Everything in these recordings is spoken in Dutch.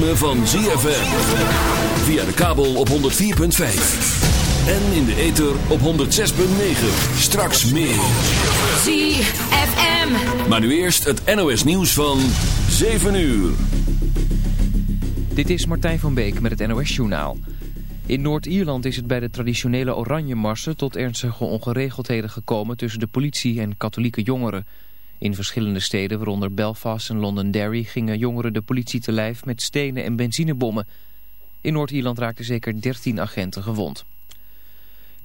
ritme van ZFM. Via de kabel op 104.5. En in de ether op 106.9. Straks meer. ZFM. Maar nu eerst het NOS nieuws van 7 uur. Dit is Martijn van Beek met het NOS Journaal. In Noord-Ierland is het bij de traditionele oranje marsen tot ernstige ongeregeldheden gekomen tussen de politie en katholieke jongeren. In verschillende steden, waaronder Belfast en Londonderry, gingen jongeren de politie te lijf met stenen en benzinebommen. In Noord-Ierland raakten zeker 13 agenten gewond.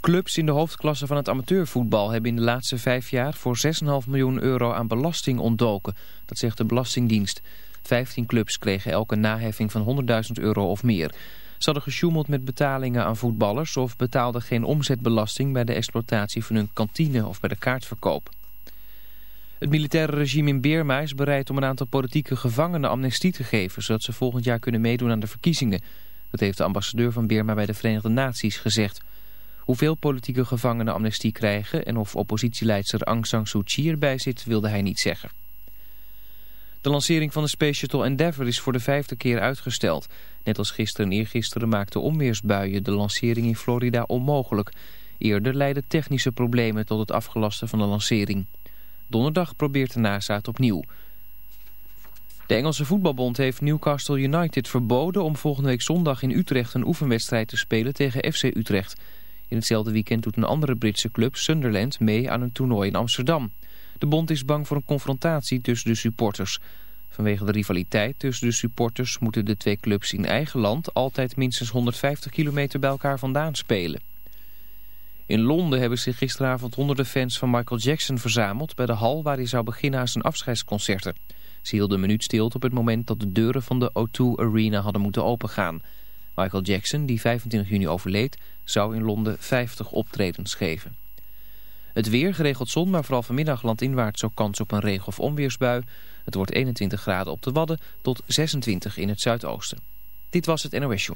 Clubs in de hoofdklasse van het amateurvoetbal hebben in de laatste vijf jaar voor 6,5 miljoen euro aan belasting ontdoken. Dat zegt de Belastingdienst. 15 clubs kregen elke naheffing van 100.000 euro of meer. Ze hadden gesjoemeld met betalingen aan voetballers of betaalden geen omzetbelasting bij de exploitatie van hun kantine of bij de kaartverkoop. Het militaire regime in Birma is bereid om een aantal politieke gevangenen amnestie te geven, zodat ze volgend jaar kunnen meedoen aan de verkiezingen. Dat heeft de ambassadeur van Birma bij de Verenigde Naties gezegd. Hoeveel politieke gevangenen amnestie krijgen en of oppositieleidster Aung San Suu Kyi erbij zit, wilde hij niet zeggen. De lancering van de Space Shuttle Endeavour is voor de vijfde keer uitgesteld. Net als gisteren en eergisteren maakten onweersbuien de lancering in Florida onmogelijk. Eerder leidden technische problemen tot het afgelasten van de lancering. Donderdag probeert de NASA opnieuw. De Engelse voetbalbond heeft Newcastle United verboden om volgende week zondag in Utrecht een oefenwedstrijd te spelen tegen FC Utrecht. In hetzelfde weekend doet een andere Britse club, Sunderland, mee aan een toernooi in Amsterdam. De bond is bang voor een confrontatie tussen de supporters. Vanwege de rivaliteit tussen de supporters moeten de twee clubs in eigen land altijd minstens 150 kilometer bij elkaar vandaan spelen. In Londen hebben zich gisteravond honderden fans van Michael Jackson verzameld bij de hal waar hij zou beginnen aan zijn afscheidsconcerten. Ze hielden een minuut stilte op het moment dat de deuren van de O2 Arena hadden moeten opengaan. Michael Jackson, die 25 juni overleed, zou in Londen 50 optredens geven. Het weer, geregeld zon, maar vooral vanmiddag landinwaarts zo kans op een regen- of onweersbui. Het wordt 21 graden op de Wadden tot 26 in het zuidoosten. Dit was het NOS Show.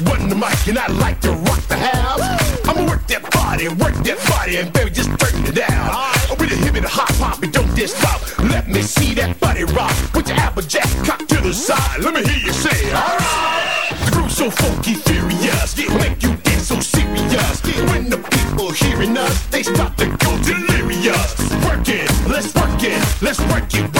It's one the mic, and I like to rock the house. I'ma work that body, work that body, and baby, just turn it down. Right. With a hip and a hot pop, and don't just stop. Let me see that body rock. Put your applejack cock to the side. Let me hear you say, alright. The groove's so funky, furious, yeah, make you dance so serious. When the people hearing us, they start to go delirious. Work it, let's work it, let's work it,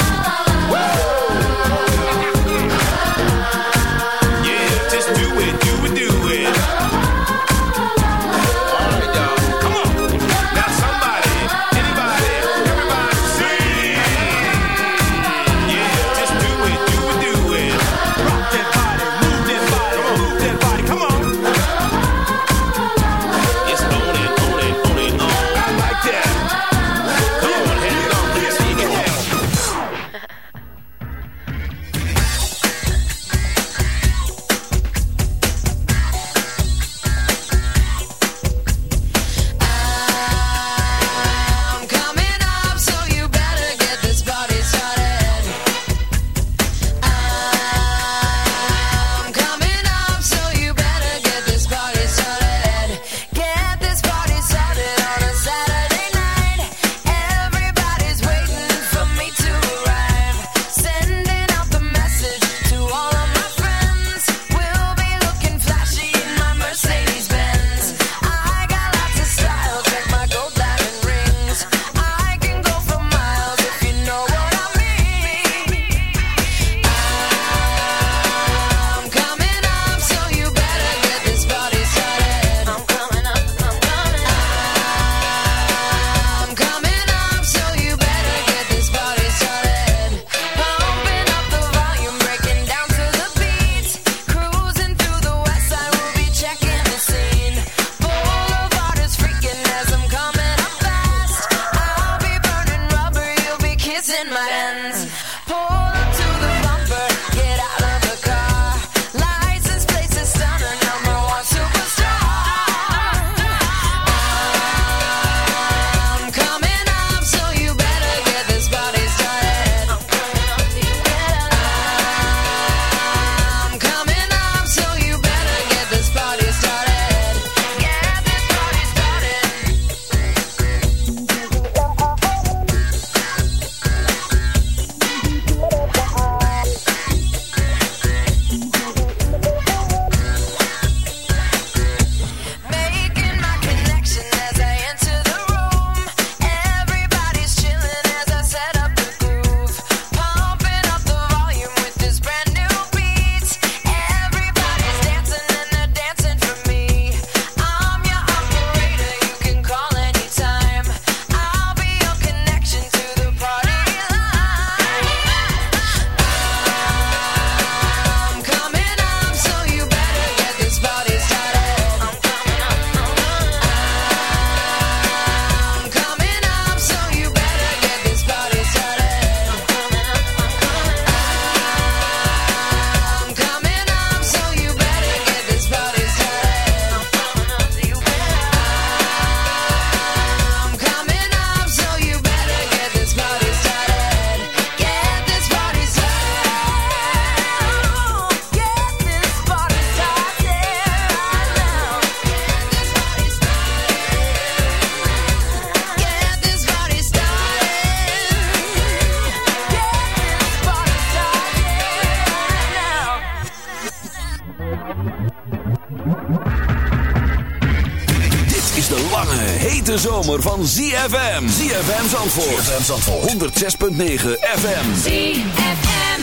ZFM. ZFM Zandvoort. ZFM Zandvoort. 106.9 FM. ZFM.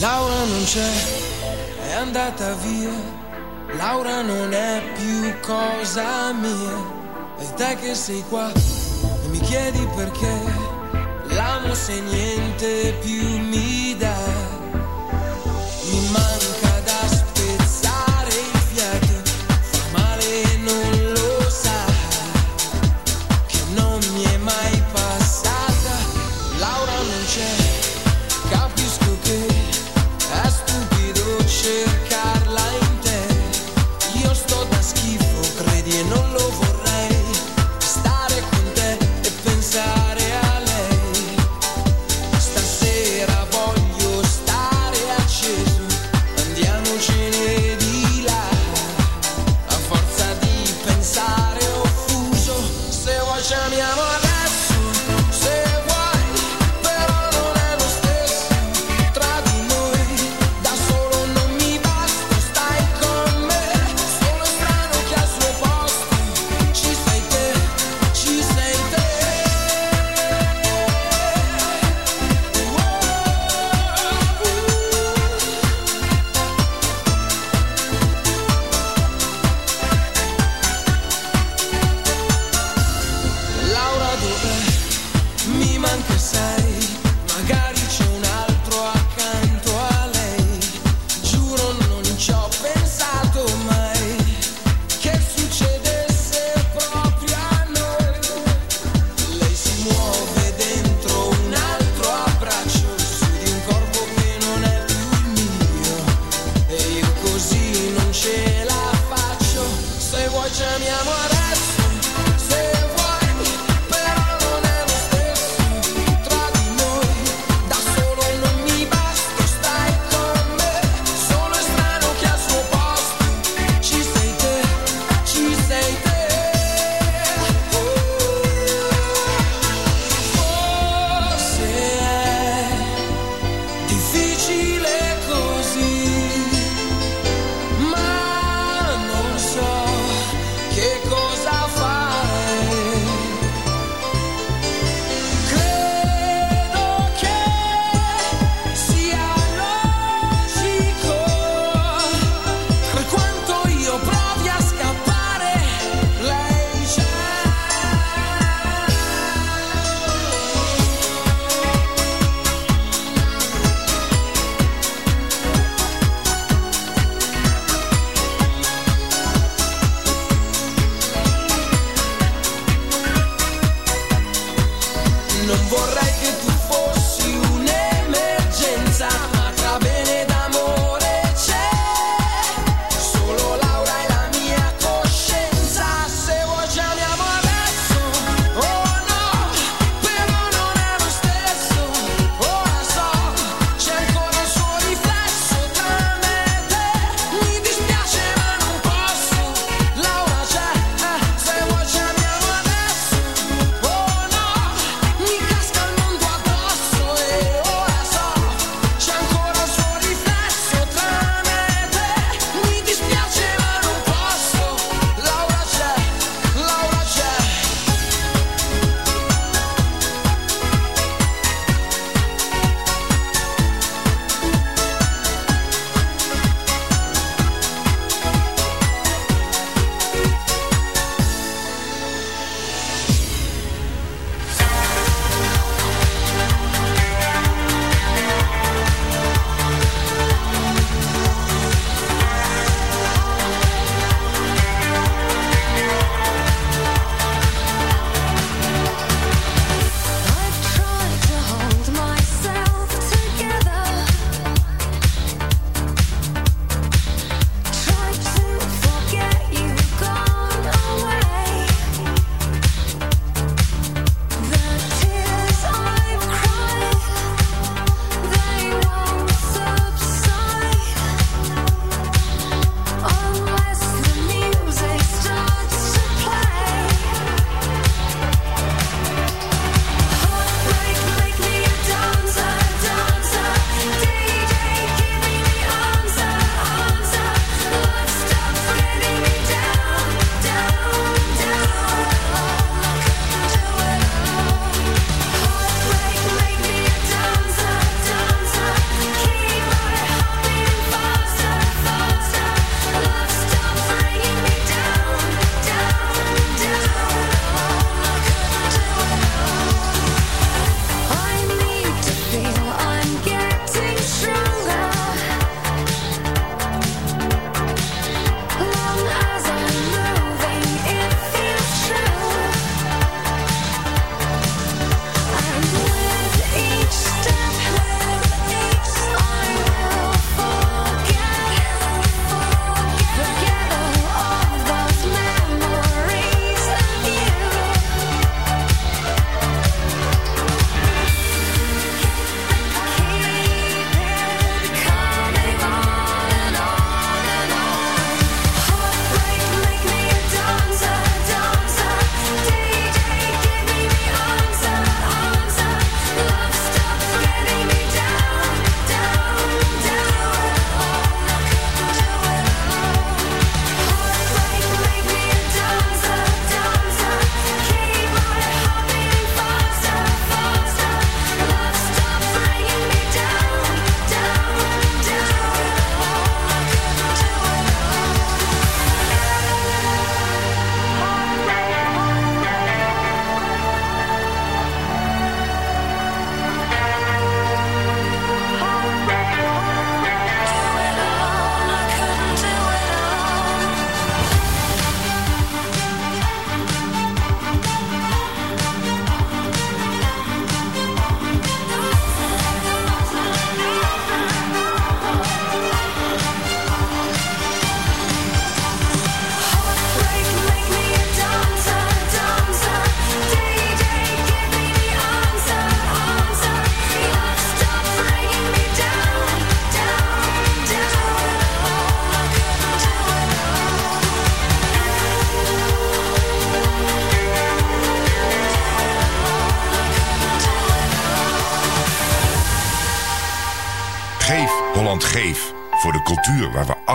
Laura non c'è, è andata via. Laura non è più cosa mia. E te che sei qua e mi chiedi perché. L'amo se niente più